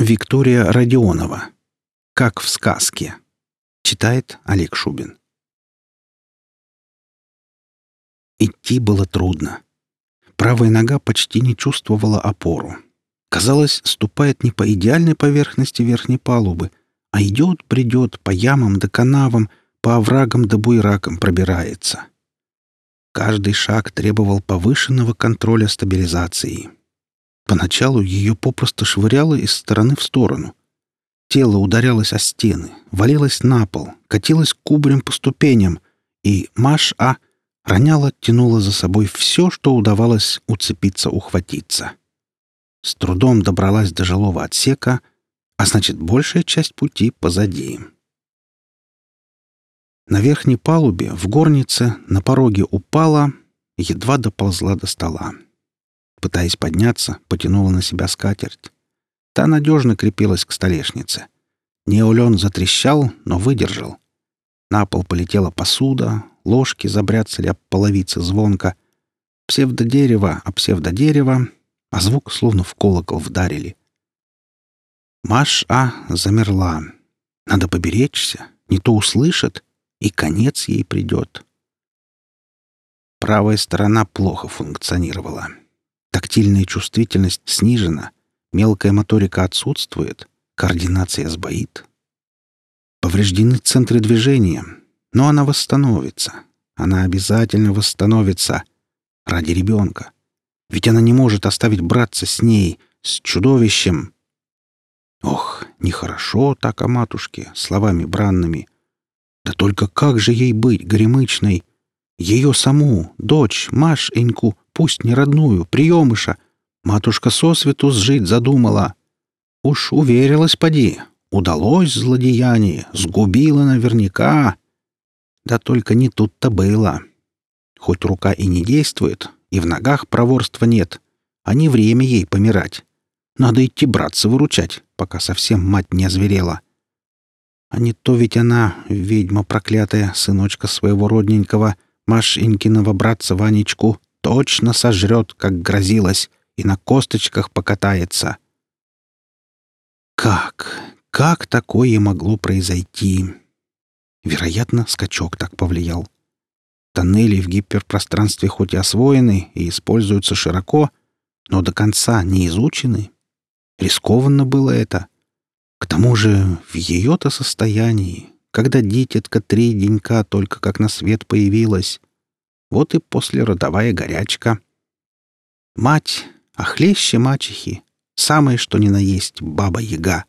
Виктория Родионова. Как в сказке. Читает Олег Шубин. Идти было трудно. Правая нога почти не чувствовала опору. Казалось, ступает не по идеальной поверхности верхней палубы, а идет, бредет по ямам да канавам, по оврагам да буйракам пробирается. Каждый шаг требовал повышенного контроля стабилизации. Поначалу ее попросту швыряло из стороны в сторону. Тело ударялось о стены, валилось на пол, катилось кубарем по ступеням, и Маш-А роняла, тянула за собой все, что удавалось уцепиться, ухватиться. С трудом добралась до жилого отсека, а значит, большая часть пути позади. На верхней палубе, в горнице, на пороге упала, едва доползла до стола. Пытаясь подняться, потянула на себя скатерть. Та надежно крепилась к столешнице. Неолен затрещал, но выдержал. На пол полетела посуда, ложки забряцали об половицы звонко. Псевдодерево, а псевдодерево, а звук словно в колокол вдарили. Маш-А замерла. Надо поберечься, не то услышит, и конец ей придет. Правая сторона плохо функционировала. Тактильная чувствительность снижена, мелкая моторика отсутствует, координация сбоит. Повреждены центры движения, но она восстановится. Она обязательно восстановится ради ребенка. Ведь она не может оставить браться с ней, с чудовищем. Ох, нехорошо так о матушке, словами бранными. Да только как же ей быть, горемычной? Ее саму, дочь, Машеньку, пусть не родную, приемыша. Матушка сосвету сжить задумала. Уж уверилась, поди, удалось злодеяние, сгубила наверняка. Да только не тут-то было. Хоть рука и не действует, и в ногах проворства нет, а не время ей помирать. Надо идти браться выручать, пока совсем мать не озверела. А не то ведь она, ведьма проклятая, сыночка своего родненького, Машенькиного братца Ванечку, точно сожрет, как грозилось, и на косточках покатается. Как? Как такое могло произойти? Вероятно, скачок так повлиял. Тоннели в гиперпространстве хоть и освоены и используются широко, но до конца не изучены. Рискованно было это. К тому же в ее-то состоянии, когда дитятка три денька только как на свет появилась, вот и послеродовая горячка. Мать, а хлеще мачехи, самое что ни на есть баба-яга.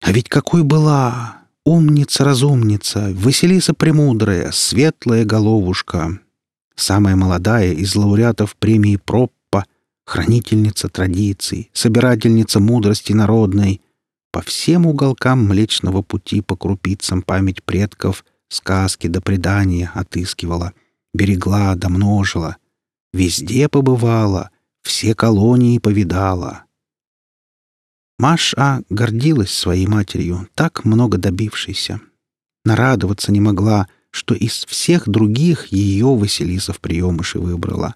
А ведь какой была умница-разумница, Василиса Премудрая, светлая головушка, самая молодая из лауреатов премии Проппа, хранительница традиций, собирательница мудрости народной, по всем уголкам Млечного Пути по крупицам память предков, сказки до предания отыскивала — берегла да множила, везде побывала, все колонии повидала. Маша гордилась своей матерью, так много добившейся. Нарадоваться не могла, что из всех других ее Василиса в приемыши выбрала.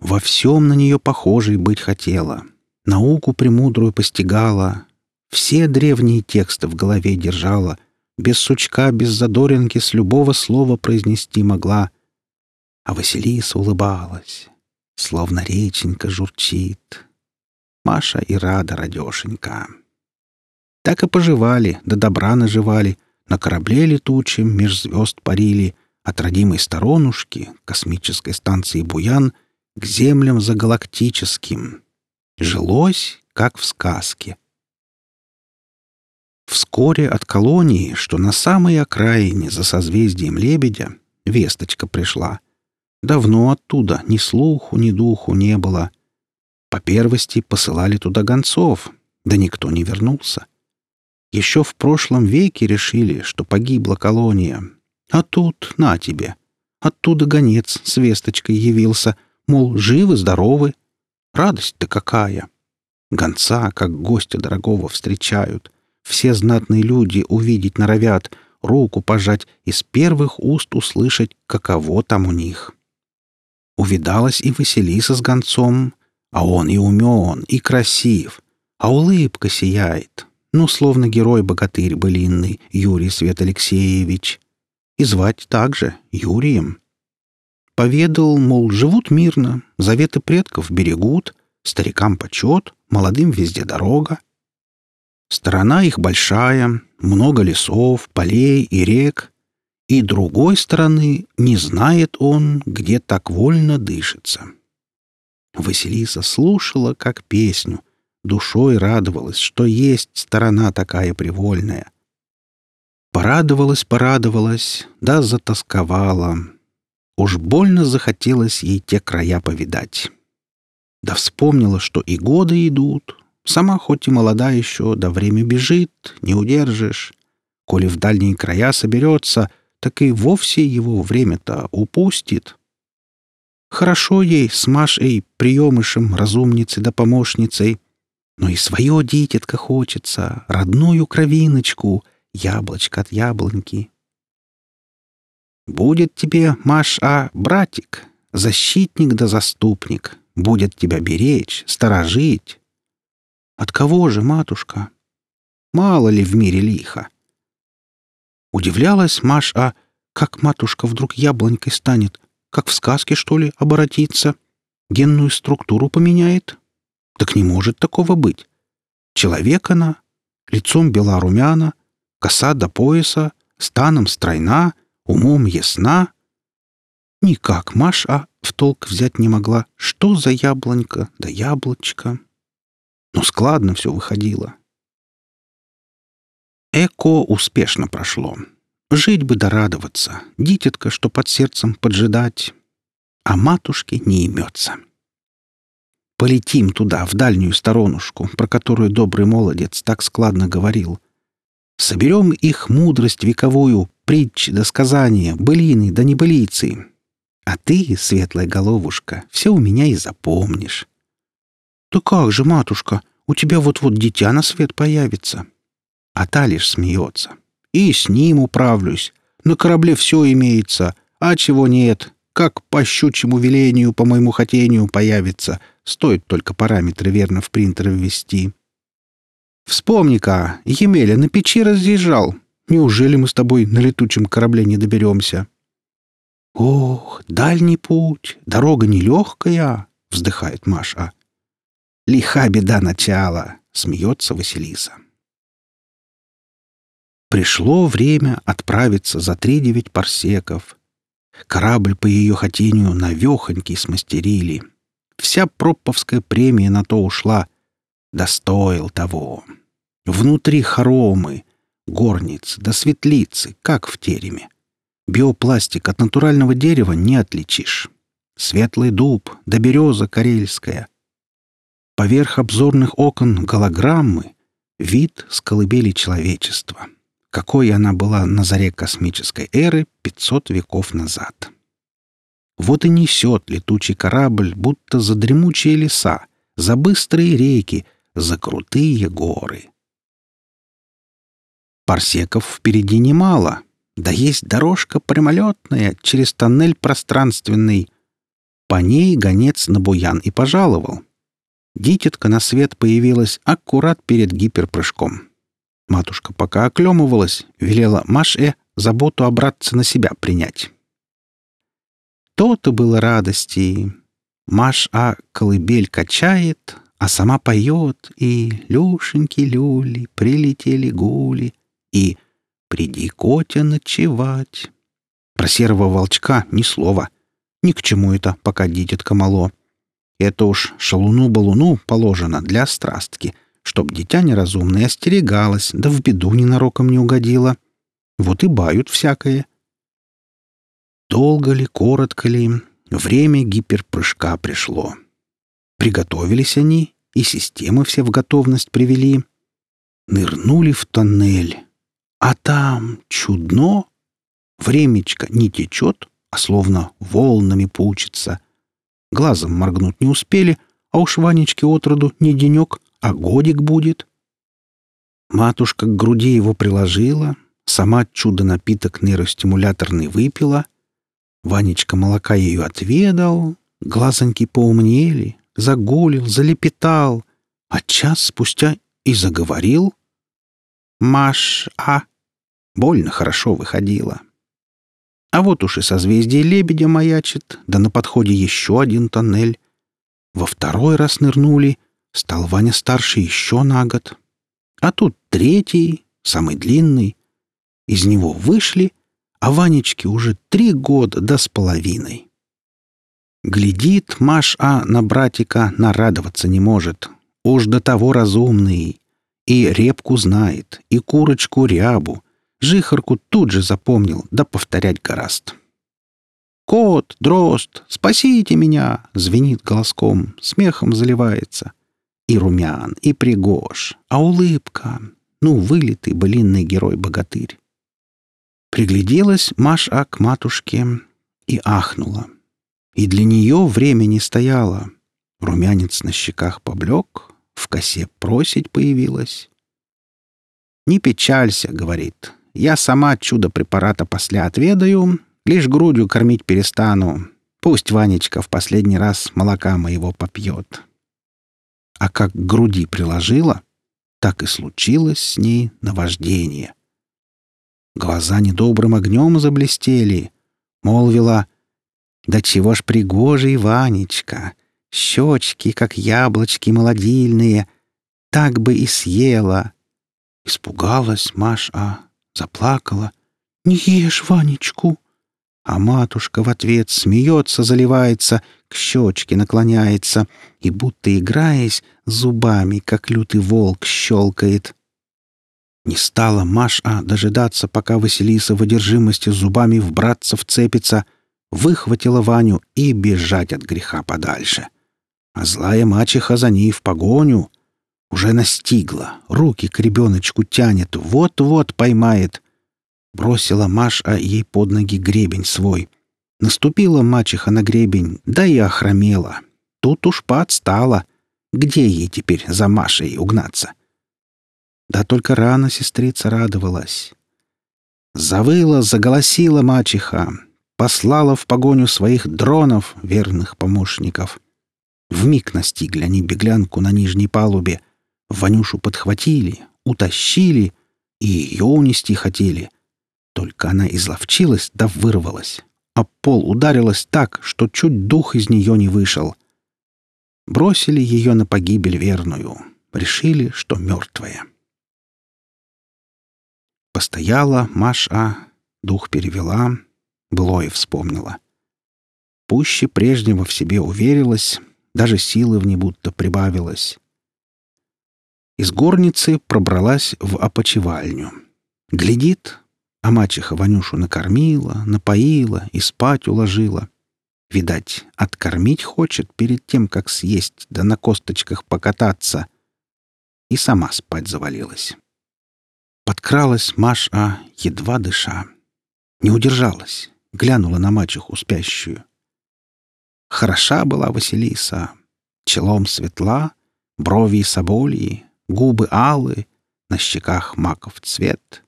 Во всем на нее похожей быть хотела. Науку премудрую постигала, все древние тексты в голове держала — без сучка, без задоринки с любого слова произнести могла. А Василиса улыбалась, словно реченька журчит. Маша и рада радешенька. Так и поживали, до добра наживали, на корабле летучем меж звезд парили, от родимой сторонушки, космической станции Буян, к землям загалактическим. Жилось, как в сказке. Вскоре от колонии, что на самой окраине за созвездием Лебедя, весточка пришла. Давно оттуда ни слуху, ни духу не было. По первости посылали туда гонцов, да никто не вернулся. Еще в прошлом веке решили, что погибла колония. А тут, на тебе. Оттуда гонец с весточкой явился, мол, живы-здоровы. Радость-то какая! Гонца, как гостя дорогого, встречают — все знатные люди увидеть норовят, руку пожать и с первых уст услышать, каково там у них. Увидалась и Василиса с гонцом, а он и умен, и красив. а улыбка сияет. Ну, словно герой-богатырь былинный Юрий Свет Алексеевич. И звать также Юрием. Поведал, мол, живут мирно, заветы предков берегут, старикам почет, молодым везде дорога. Сторона их большая, много лесов, полей и рек, и другой стороны не знает он, где так вольно дышится. Василиса слушала, как песню, душой радовалась, что есть сторона такая привольная. Порадовалась, порадовалась, да затасковала. Уж больно захотелось ей те края повидать. Да вспомнила, что и годы идут. Сама хоть и молода еще, да время бежит, не удержишь. Коли в дальние края соберется, так и вовсе его время-то упустит. Хорошо ей с Машей, приемышем, разумницей да помощницей. Но и свое дитятко хочется, родную кровиночку, яблочко от яблоньки. Будет тебе, Маш-А, братик, защитник да заступник, будет тебя беречь, сторожить. От кого же, матушка? Мало ли в мире лихо. Удивлялась Маш-А, как матушка вдруг яблонькой станет, как в сказке, что ли, оборотится, генную структуру поменяет. Так не может такого быть. Человек она, лицом бела румяна, коса до пояса, станом стройна, умом ясна. Никак Маша в толк взять не могла, что за яблонька да яблочко. Но складно все выходило. Эко успешно прошло. Жить бы да радоваться, дитятка, что под сердцем поджидать, а матушке не имется. Полетим туда, в дальнюю сторонушку, про которую добрый молодец так складно говорил. Соберем их мудрость вековую, притчи да сказания, былины да небылицы. А ты, светлая головушка, все у меня и запомнишь. Да как же, матушка, у тебя вот-вот дитя на свет появится. А та лишь смеется. И с ним управлюсь. На корабле все имеется, а чего нет, как по щучьему велению, по моему хотению появится. Стоит только параметры верно в принтер ввести. Вспомни-ка, Емеля на печи разъезжал. Неужели мы с тобой на летучем корабле не доберемся? Ох, дальний путь, дорога нелегкая, вздыхает Маша. Лиха беда начала, смеется Василиса. Пришло время отправиться за три девять парсеков. Корабль по ее хотению навехонький смастерили. Вся проповская премия на то ушла. Достоил того. Внутри хоромы, горницы да светлицы, как в тереме. Биопластик от натурального дерева не отличишь. Светлый дуб да береза карельская. Поверх обзорных окон голограммы — вид с колыбели человечества — какой она была на заре космической эры 500 веков назад. Вот и несет летучий корабль, будто за дремучие леса, за быстрые реки, за крутые горы. Парсеков впереди немало, да есть дорожка прямолетная через тоннель пространственный. По ней гонец на буян и пожаловал. Дитятка на свет появилась аккурат перед гиперпрыжком. Матушка пока оклемывалась, велела Маше заботу о братце на себя принять. То-то было радости. Маш-А колыбель качает, а сама поет, и люшеньки-люли, прилетели гули, и «Приди, Котя, ночевать». Про серого волчка ни слова. Ни к чему это, пока дитятка мало. Это уж шалуну-балуну положено для страстки — чтоб дитя неразумное остерегалось, да в беду ненароком не угодило. Вот и бают всякое. Долго ли, коротко ли, время гиперпрыжка пришло. Приготовились они, и системы все в готовность привели. Нырнули в тоннель. А там чудно. Времечко не течет, а словно волнами пучится. Глазом моргнуть не успели, а уж Ванечке отроду не денек, а годик будет. Матушка к груди его приложила, сама чудо-напиток нейростимуляторный выпила. Ванечка молока ее отведал, глазоньки поумнели, загулил, залепетал. А час спустя и заговорил. Маш-а. Больно хорошо выходило. А вот уж и созвездие лебедя маячит, да на подходе еще один тоннель. Во второй раз нырнули, стал Ваня старше еще на год. А тут третий, самый длинный. Из него вышли, а Ванечке уже три года да с половиной. Глядит Маш-А на братика, нарадоваться не может. Уж до того разумный. И репку знает, и курочку рябу. Жихарку тут же запомнил, да повторять гораст. «Кот, дрозд, спасите меня!» — звенит голоском, смехом заливается. И румян, и пригож, а улыбка. Ну, вылитый былинный герой-богатырь. Пригляделась Маша к матушке и ахнула. И для нее время не стояло. Румянец на щеках поблек, в косе просить появилась. «Не печалься», — говорит, — «я сама чудо препарата после отведаю, лишь грудью кормить перестану. Пусть Ванечка в последний раз молока моего попьет». А как к груди приложила, так и случилось с ней наваждение. Глаза недобрым огнем заблестели, молвила — да чего ж пригожий Ванечка! Щечки, как яблочки молодильные, так бы и съела. Испугалась Маша, заплакала. «Не ешь Ванечку!» А матушка в ответ смеется, заливается, к щечке наклоняется и, будто играясь, зубами, как лютый волк, щелкает. Не стала Маша дожидаться, пока Василиса в одержимости зубами в братца вцепится — выхватила Ваню и бежать от греха подальше. А злая мачеха за ней в погоню уже настигла, руки к ребеночку тянет, вот-вот поймает. Бросила Маша ей под ноги гребень свой. Наступила мачеха на гребень, да и охромела. Тут уж поотстала. Где ей теперь за Машей угнаться? Да только рано сестрица радовалась. Завыла, заголосила мачеха послала в погоню своих дронов, верных помощников. Вмиг настигли они беглянку на нижней палубе. Ванюшу подхватили, утащили и ее унести хотели. Только она изловчилась да вырвалась, а пол ударилась так, что чуть дух из нее не вышел. Бросили ее на погибель верную, решили, что мертвая. Постояла Маша, дух перевела — Былое вспомнила. Пуще прежнего в себе уверилась, даже силы в ней будто прибавилось. Из горницы пробралась в опочивальню. Глядит, а мачеха Ванюшу накормила, напоила и спать уложила. Видать, откормить хочет перед тем, как съесть, да на косточках покататься. И сама спать завалилась. Подкралась Маша, едва дыша. Не удержалась, глянула на мачеху спящую. Хороша была Василиса, челом светла, брови собольи, губы алы, на щеках маков цвет.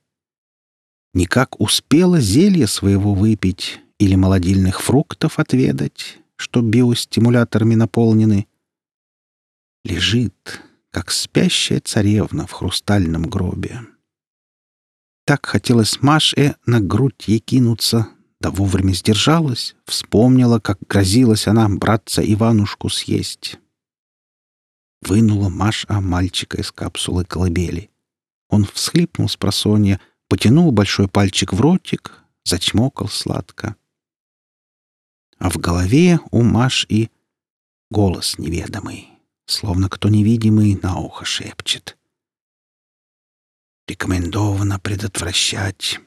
Никак успела зелье своего выпить или молодильных фруктов отведать, что биостимуляторами наполнены. Лежит, как спящая царевна в хрустальном гробе. Так хотелось Маше на грудь ей кинуться, да вовремя сдержалась, вспомнила, как грозилась она братца Иванушку съесть. Вынула Маша мальчика из капсулы колыбели. Он всхлипнул с просонья, потянул большой пальчик в ротик, зачмокал сладко. А в голове у Маш и голос неведомый, словно кто невидимый на ухо шепчет. Рекомендовано предотвращать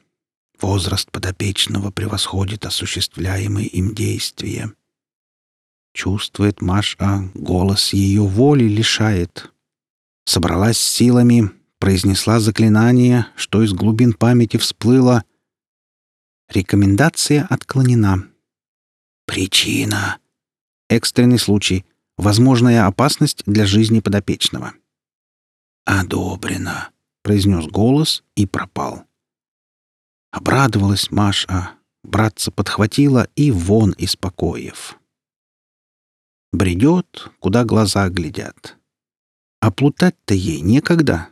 Возраст подопечного превосходит осуществляемые им действия. Чувствует Маша, голос ее воли лишает. Собралась силами, произнесла заклинание, что из глубин памяти всплыло. Рекомендация отклонена. Причина. Экстренный случай. Возможная опасность для жизни подопечного. «Одобрено», — произнес голос и пропал. Обрадовалась Маша, братца подхватила и вон из покоев. Бредет, куда глаза глядят. А плутать-то ей некогда.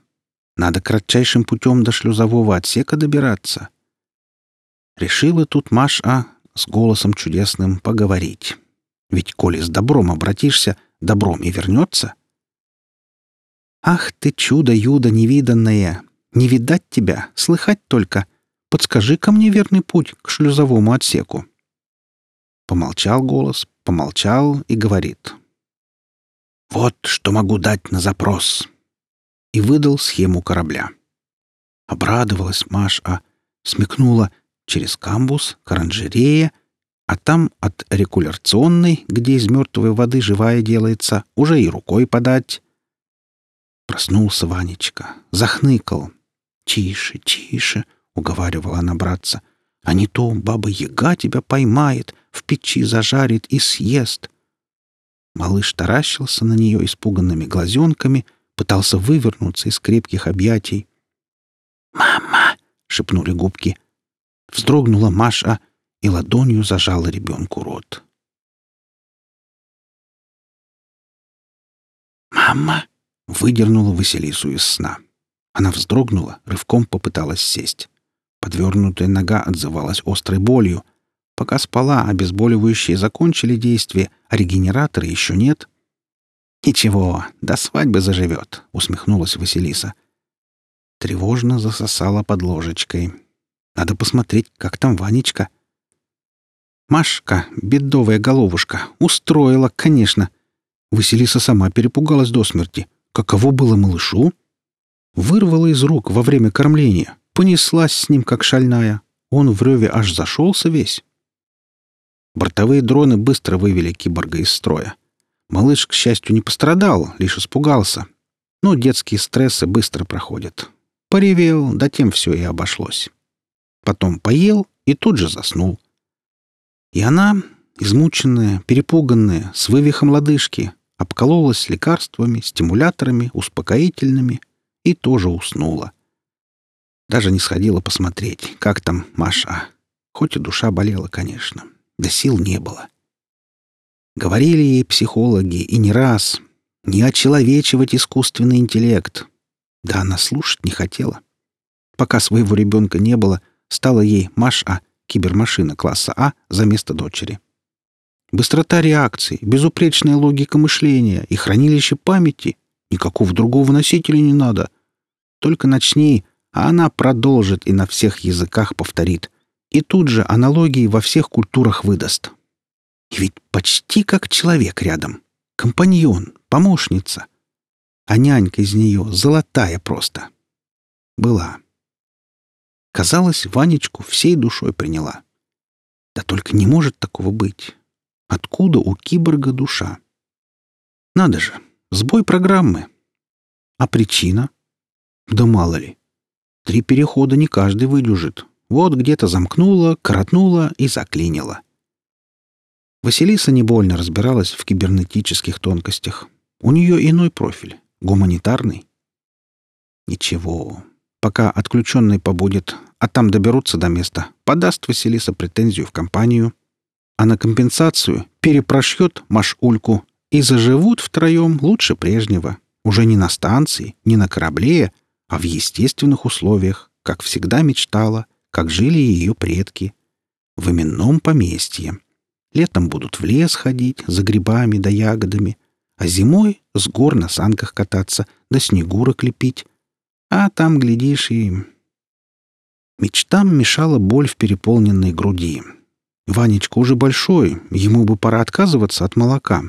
Надо кратчайшим путем до шлюзового отсека добираться. Решила тут Маша с голосом чудесным поговорить. Ведь коли с добром обратишься, добром и вернется. Ах ты, чудо-юдо невиданное! Не видать тебя, слыхать только. Подскажи-ка мне верный путь к шлюзовому отсеку. Помолчал голос, помолчал и говорит. «Вот что могу дать на запрос». И выдал схему корабля. Обрадовалась Маша, смекнула через камбус к а там от рекуляционной, где из мертвой воды живая делается, уже и рукой подать. Проснулся Ванечка, захныкал. «Тише, тише!» — уговаривала она братца. «А не то баба-яга тебя поймает, в печи зажарит и съест». Малыш таращился на нее испуганными глазенками, пытался вывернуться из крепких объятий. «Мама!» — шепнули губки. Вздрогнула Маша и ладонью зажала ребенку рот. «Мама!» — выдернула Василису из сна. Она вздрогнула, рывком попыталась сесть. Подвернутая нога отзывалась острой болью. Пока спала, обезболивающие закончили действие, а регенератора еще нет. «Ничего, до свадьбы заживет», — усмехнулась Василиса. Тревожно засосала под ложечкой. «Надо посмотреть, как там Ванечка». Машка, бедовая головушка, устроила, конечно. Василиса сама перепугалась до смерти. Каково было малышу? Вырвала из рук во время кормления, понеслась с ним, как шальная. Он в реве аж зашелся весь. Бортовые дроны быстро вывели киборга из строя. Малыш, к счастью, не пострадал, лишь испугался. Но детские стрессы быстро проходят. Поревел, да тем все и обошлось. Потом поел и тут же заснул. И она, измученная, перепуганная, с вывихом лодыжки, обкололась лекарствами, стимуляторами, успокоительными и тоже уснула. Даже не сходила посмотреть, как там Маша. Хоть и душа болела, конечно. Да сил не было. Говорили ей психологи и не раз. Не очеловечивать искусственный интеллект. Да она слушать не хотела. Пока своего ребенка не было, стала ей Маша, кибермашина класса А, за место дочери. Быстрота реакции, безупречная логика мышления и хранилище памяти. Никакого другого носителя не надо. Только начни, а она продолжит и на всех языках повторит. И тут же аналогии во всех культурах выдаст. И ведь почти как человек рядом. Компаньон, помощница. А нянька из нее золотая просто. Была. Казалось, Ванечку всей душой приняла. Да только не может такого быть. Откуда у киборга душа? Надо же, сбой программы. А причина? Да мало ли. Три перехода не каждый выдюжит. Вот где-то замкнула, коротнула и заклинила. Василиса не больно разбиралась в кибернетических тонкостях. У нее иной профиль, гуманитарный. Ничего, пока отключенный побудет, а там доберутся до места, подаст Василиса претензию в компанию — а на компенсацию перепрошьет Машульку и заживут втроем лучше прежнего. Уже не на станции, не на корабле, а в естественных условиях, как всегда мечтала, как жили ее предки. В именном поместье. Летом будут в лес ходить за грибами да ягодами, а зимой с гор на санках кататься да снегурок лепить. А там, глядишь, и... Мечтам мешала боль в переполненной груди — Ванечка уже большой, ему бы пора отказываться от молока.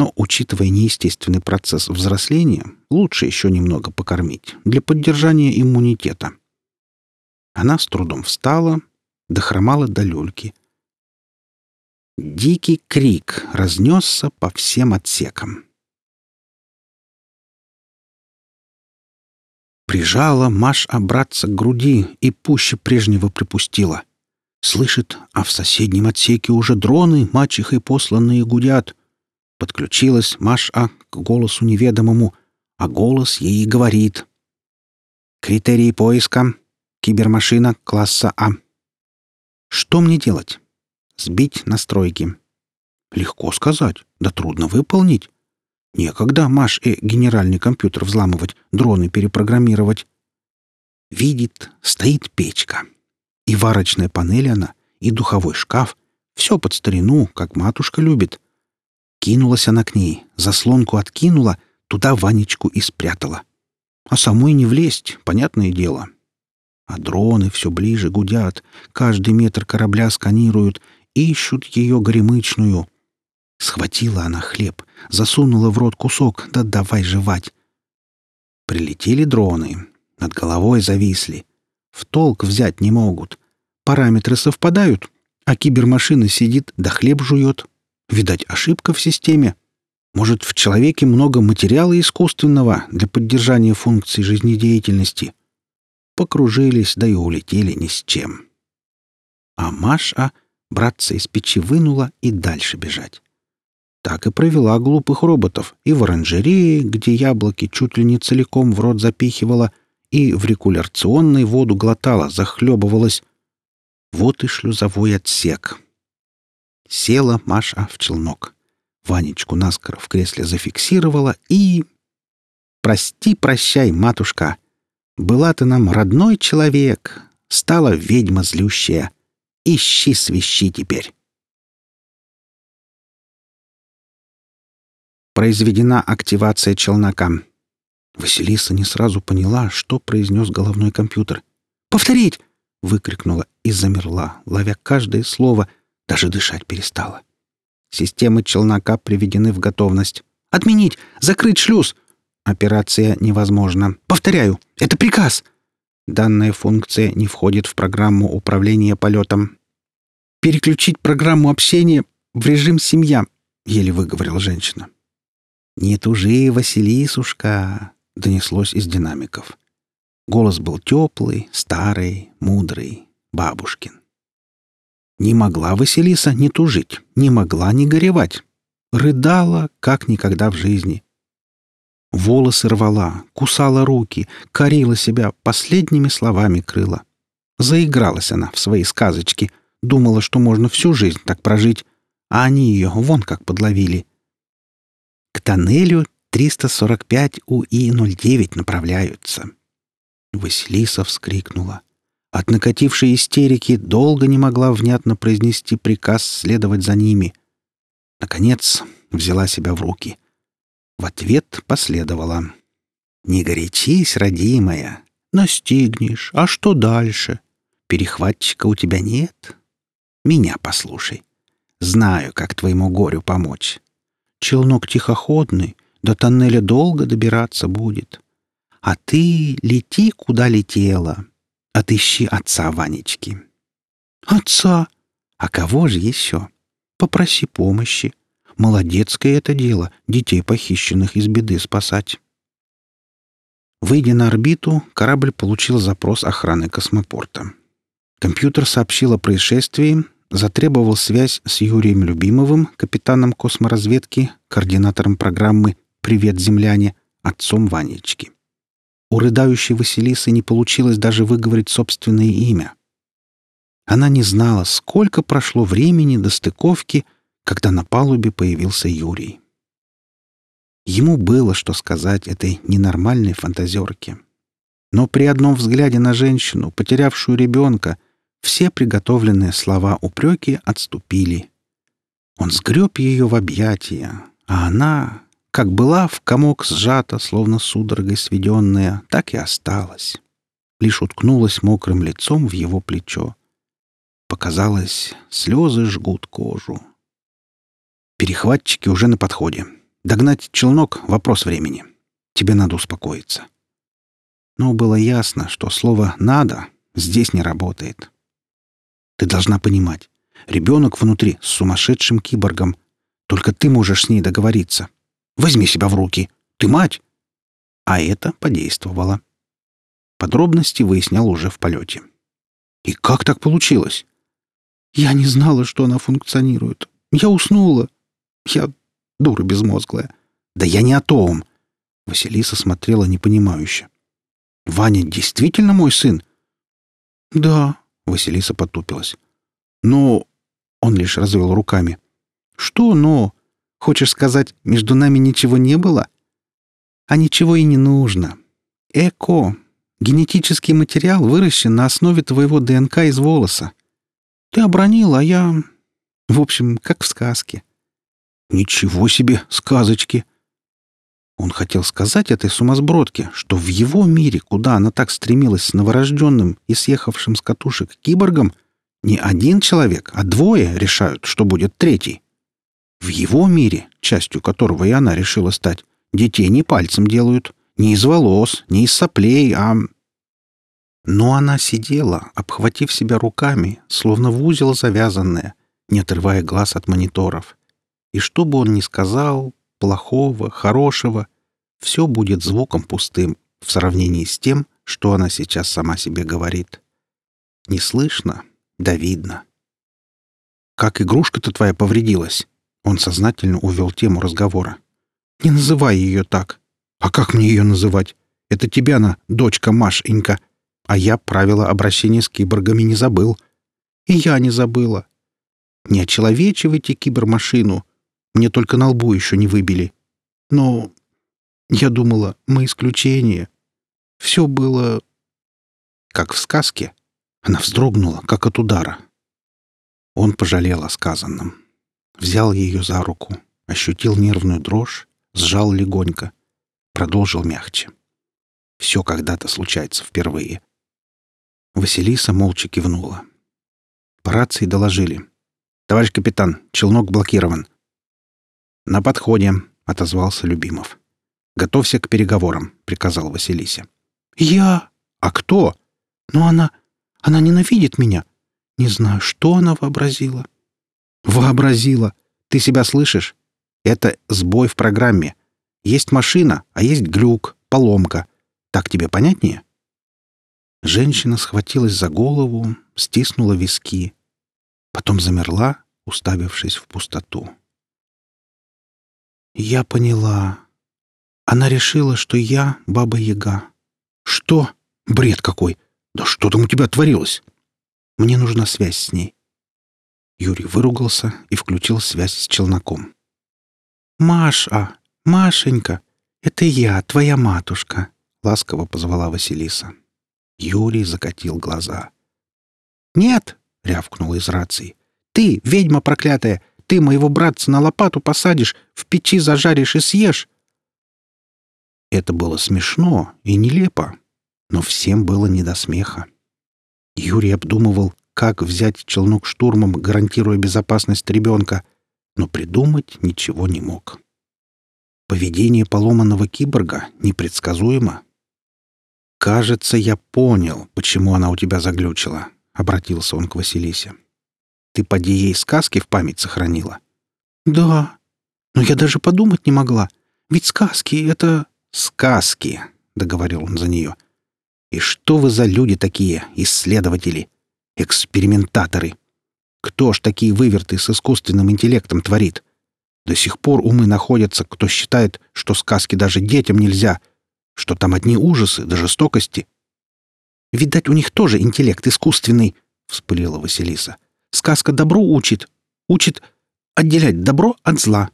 Но, учитывая неестественный процесс взросления, лучше еще немного покормить для поддержания иммунитета. Она с трудом встала, дохромала до люльки. Дикий крик разнесся по всем отсекам. Прижала Маш обратца к груди и пуще прежнего припустила — Слышит, а в соседнем отсеке уже дроны, мачехой посланные, гудят. Подключилась Маша к голосу неведомому, а голос ей говорит. Критерии поиска. Кибермашина класса А. Что мне делать? Сбить настройки. Легко сказать, да трудно выполнить. Некогда, Маш, и генеральный компьютер взламывать, дроны перепрограммировать. Видит, стоит печка. И варочная панель она, и духовой шкаф. Все под старину, как матушка любит. Кинулась она к ней, заслонку откинула, туда Ванечку и спрятала. А самой не влезть, понятное дело. А дроны все ближе гудят, каждый метр корабля сканируют, ищут ее горемычную. Схватила она хлеб, засунула в рот кусок, да давай жевать. Прилетели дроны, над головой зависли. В толк взять не могут. Параметры совпадают, а кибермашина сидит да хлеб жует. Видать, ошибка в системе. Может, в человеке много материала искусственного для поддержания функций жизнедеятельности. Покружились, да и улетели ни с чем. А Маша братца из печи вынула и дальше бежать. Так и провела глупых роботов и в оранжерее, где яблоки чуть ли не целиком в рот запихивала, и в рекуляционной воду глотала, захлебывалась. Вот и шлюзовой отсек. Села Маша в челнок. Ванечку наскоро в кресле зафиксировала и... «Прости, прощай, матушка. Была ты нам родной человек. Стала ведьма злющая. Ищи свищи теперь». Произведена активация челнока. Василиса не сразу поняла, что произнес головной компьютер. «Повторить!» — выкрикнула и замерла, ловя каждое слово, даже дышать перестала. Системы челнока приведены в готовность. «Отменить! Закрыть шлюз!» «Операция невозможна. Повторяю, это приказ!» Данная функция не входит в программу управления полетом. «Переключить программу общения в режим «семья», — еле выговорила женщина. «Не тужи, Василисушка!» — донеслось из динамиков. Голос был теплый, старый, мудрый, бабушкин. Не могла Василиса не тужить, не могла не горевать. Рыдала, как никогда в жизни. Волосы рвала, кусала руки, корила себя, последними словами крыла. Заигралась она в свои сказочки, думала, что можно всю жизнь так прожить, а они ее вон как подловили. К тоннелю 345 УИ-09 направляются. Василиса вскрикнула. От накатившей истерики долго не могла внятно произнести приказ следовать за ними. Наконец взяла себя в руки. В ответ последовала. «Не горячись, родимая. Настигнешь. А что дальше? Перехватчика у тебя нет? Меня послушай. Знаю, как твоему горю помочь. Челнок тихоходный, до тоннеля долго добираться будет. А ты лети, куда летела. Отыщи отца Ванечки. Отца? А кого же еще? Попроси помощи. Молодецкое это дело — детей, похищенных из беды, спасать. Выйдя на орбиту, корабль получил запрос охраны космопорта. Компьютер сообщил о происшествии, затребовал связь с Юрием Любимовым, капитаном косморазведки, координатором программы «Привет, земляне», отцом Ванечки. У рыдающей Василисы не получилось даже выговорить собственное имя. Она не знала, сколько прошло времени до стыковки, когда на палубе появился Юрий. Ему было что сказать этой ненормальной фантазерке. Но при одном взгляде на женщину, потерявшую ребенка, все приготовленные слова упреки отступили. Он сгреб ее в объятия, а она, как была в комок сжата, словно судорогой сведенная, так и осталась. Лишь уткнулась мокрым лицом в его плечо. Показалось, слезы жгут кожу. Перехватчики уже на подходе. Догнать челнок — вопрос времени. Тебе надо успокоиться. Но было ясно, что слово «надо» здесь не работает. Ты должна понимать. Ребенок внутри с сумасшедшим киборгом. Только ты можешь с ней договориться. Возьми себя в руки. Ты мать!» А это подействовало. Подробности выяснял уже в полете. «И как так получилось?» «Я не знала, что она функционирует. Я уснула. Я дура безмозглая». «Да я не о том!» Василиса смотрела непонимающе. «Ваня действительно мой сын?» «Да», Василиса потупилась. «Но...» — он лишь развел руками. «Что «но»? Хочешь сказать, между нами ничего не было? А ничего и не нужно. Эко. Генетический материал выращен на основе твоего ДНК из волоса. Ты обронил, а я... В общем, как в сказке. Ничего себе, сказочки! Он хотел сказать этой сумасбродке, что в его мире, куда она так стремилась с новорожденным и съехавшим с катушек киборгом, не один человек, а двое решают, что будет третий. В его мире, частью которого и она решила стать, детей не пальцем делают, не из волос, не из соплей, а... Но она сидела, обхватив себя руками, словно в узел завязанная, не отрывая глаз от мониторов. И что бы он ни сказал, плохого, хорошего, все будет звуком пустым в сравнении с тем, что она сейчас сама себе говорит. Не слышно, да видно. «Как игрушка-то твоя повредилась?» Он сознательно увел тему разговора. «Не называй ее так. А как мне ее называть? Это тебя она, дочка Машенька. А я правила обращения с киборгами не забыл. И я не забыла. Не очеловечивайте кибермашину. Мне только на лбу еще не выбили. Но я думала, мы исключение. Все было... Как в сказке. Она вздрогнула, как от удара. Он пожалел о сказанном. Взял ее за руку, ощутил нервную дрожь, сжал легонько, продолжил мягче. Все когда-то случается впервые. Василиса молча кивнула. По рации доложили. «Товарищ капитан, челнок блокирован». «На подходе», — отозвался Любимов. «Готовься к переговорам», — приказал Василисе. «Я? А кто? Ну, она... Она ненавидит меня. Не знаю, что она вообразила». Вообразила. Ты себя слышишь? Это сбой в программе. Есть машина, а есть глюк, поломка. Так тебе понятнее? Женщина схватилась за голову, стиснула виски. Потом замерла, уставившись в пустоту. «Я поняла. Она решила, что я Баба-Яга». «Что? Бред какой! Да что там у тебя творилось?» «Мне нужна связь с ней. Юрий выругался и включил связь с челноком. «Маша! Машенька! Это я, твоя матушка!» — ласково позвала Василиса. Юрий закатил глаза. «Нет!» — рявкнула из рации. «Ты, ведьма проклятая! Ты моего братца на лопату посадишь, в печи зажаришь и съешь!» Это было смешно и нелепо, но всем было не до смеха. Юрий обдумывал, как взять челнок штурмом, гарантируя безопасность ребенка, но придумать ничего не мог. Поведение поломанного киборга непредсказуемо. «Кажется, я понял, почему она у тебя заглючила», — обратился он к Василисе. «Ты поди ей сказки в память сохранила?» «Да, но я даже подумать не могла. Ведь сказки — это...» «Сказки», — договорил он за нее. «И что вы за люди такие, исследователи? Экспериментаторы. Кто ж такие выверты с искусственным интеллектом творит? До сих пор умы находятся, кто считает, что сказки даже детям нельзя, что там одни ужасы до жестокости. «Видать, у них тоже интеллект искусственный», — вспылила Василиса. «Сказка добро учит. Учит отделять добро от зла».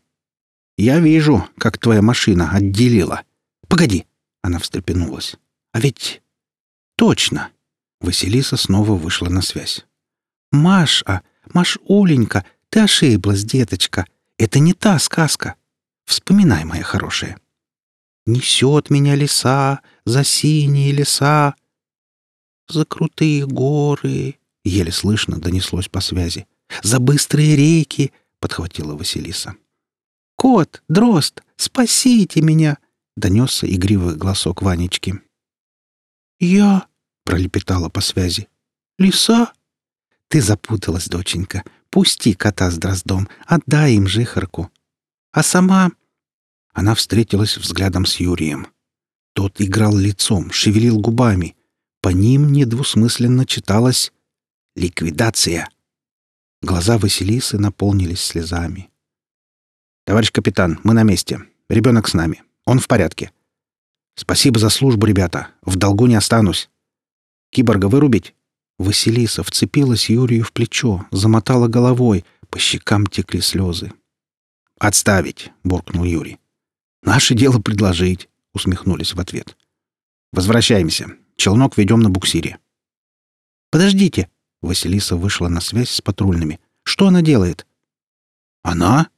«Я вижу, как твоя машина отделила. Погоди!» — она встрепенулась. «А ведь...» «Точно! Василиса снова вышла на связь. «Маша, Маш Уленька, ты ошиблась, деточка. Это не та сказка. Вспоминай, моя хорошая. Несет меня леса, за синие леса, за крутые горы, — еле слышно донеслось по связи. «За быстрые реки!» — подхватила Василиса. «Кот, дрозд, спасите меня!» — донесся игривый голосок Ванечки. «Я...» пролепетала по связи. «Лиса?» «Ты запуталась, доченька. Пусти кота с дроздом, отдай им жихарку. А сама...» Она встретилась взглядом с Юрием. Тот играл лицом, шевелил губами. По ним недвусмысленно читалось «Ликвидация». Глаза Василисы наполнились слезами. «Товарищ капитан, мы на месте. Ребенок с нами. Он в порядке. Спасибо за службу, ребята. В долгу не останусь. Киборга вырубить?» Василиса вцепилась Юрию в плечо, замотала головой, по щекам текли слезы. «Отставить!» — буркнул Юрий. «Наше дело предложить», — усмехнулись в ответ. «Возвращаемся. Челнок ведем на буксире». «Подождите!» — Василиса вышла на связь с патрульными. «Что она делает?» «Она?»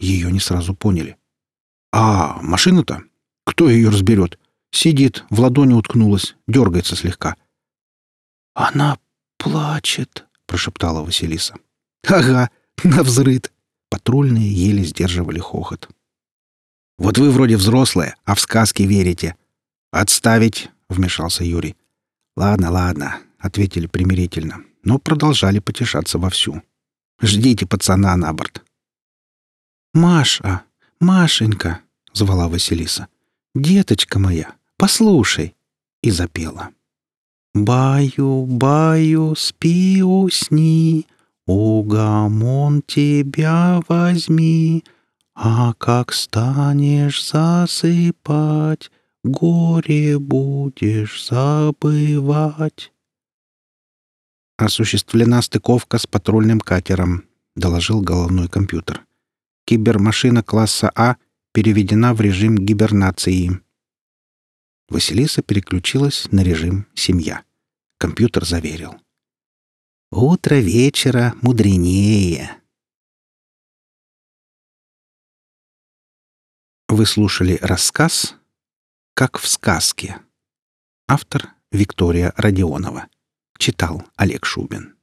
Ее не сразу поняли. «А, машина-то? Кто ее разберет? Сидит, в ладони уткнулась, дергается слегка». «Она плачет», — прошептала Василиса. «Ага, навзрыд!» Патрульные еле сдерживали хохот. «Вот вы вроде взрослые, а в сказки верите». «Отставить!» — вмешался Юрий. «Ладно, ладно», — ответили примирительно, но продолжали потешаться вовсю. «Ждите пацана на борт». «Маша, Машенька!» — звала Василиса. «Деточка моя, послушай!» И запела. «Баю, баю, спи, усни, Угомон тебя возьми, А как станешь засыпать, Горе будешь забывать. «Осуществлена стыковка с патрульным катером», — доложил головной компьютер. «Кибермашина класса А переведена в режим гибернации». Василиса переключилась на режим «Семья». Компьютер заверил. Утро вечера мудренее. Вы слушали рассказ «Как в сказке». Автор Виктория Родионова. Читал Олег Шубин.